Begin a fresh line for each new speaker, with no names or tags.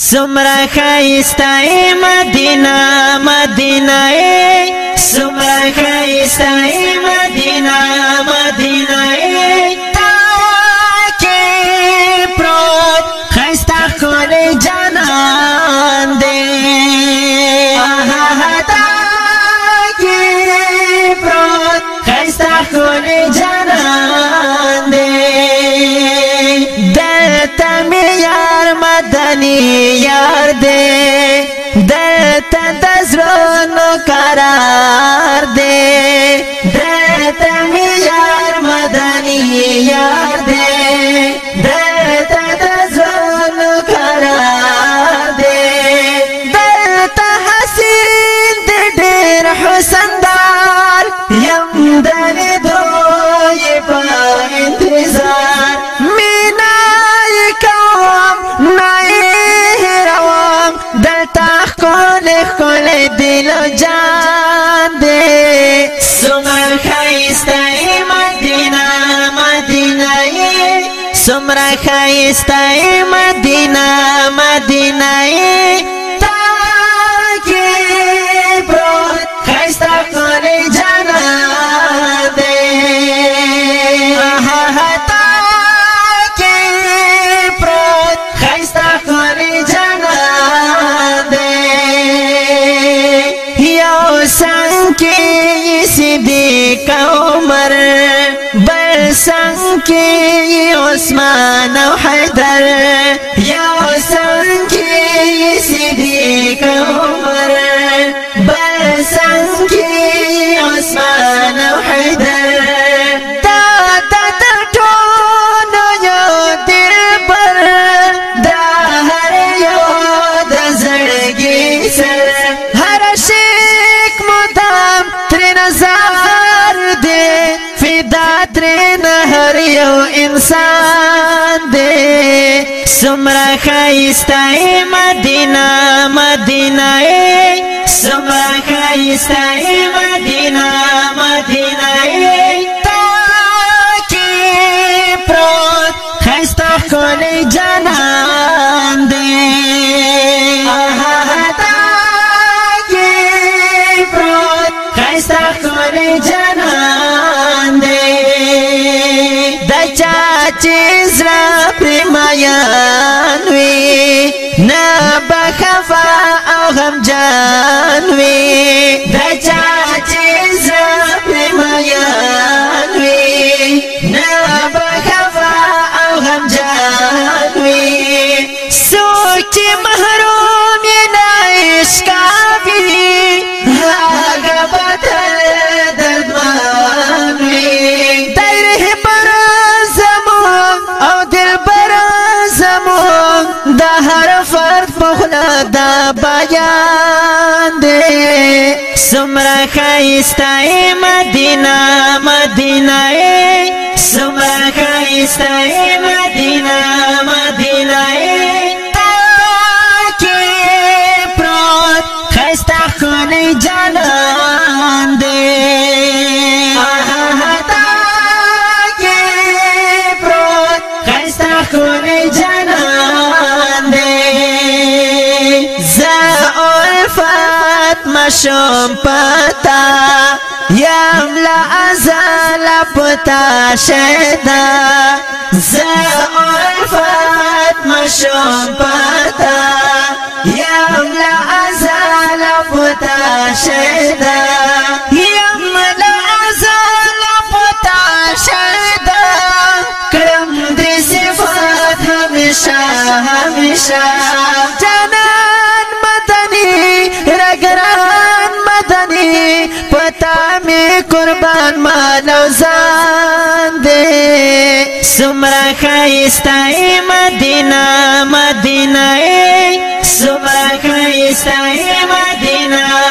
سمرا خیستا اے مدینہ مدینہ اے سمرا خیستا اے مدینہ مدینہ یار دې دته د زړونو قرار دې دته می یار مدني یار دې دته د زړونو قرار دې دته حسین دې ډېر حسن خیسته مدینه مدینه عثمان او حیدر یا حسن کی صدیق عمر بسن کی عثمان او حیدر تا تا تر ټولو یو دل پر دا هر یو د زړګي سر هر شیک مدام تر نظر دې فدا تر هر یو انسان دے سمرا خیستا مدینہ مدینہ سمرا خیستا مدینہ مدینہ تاکی پروت خیستا کولی جانان دے آہا تاکی پروت خیستا کولی جانان زړه پریمایان وي نه بخفا او غم جان وي د چا سمرا خیستا اے مدینہ مدینہ اے سمرا خیستا اے مدینہ مدینہ اے شم پتا یم لا ازل پتا شدا ز عرفت مشم پتا سمرا خیستا ای مدینہ مدینہ ای سمرا خیستا ای مدینہ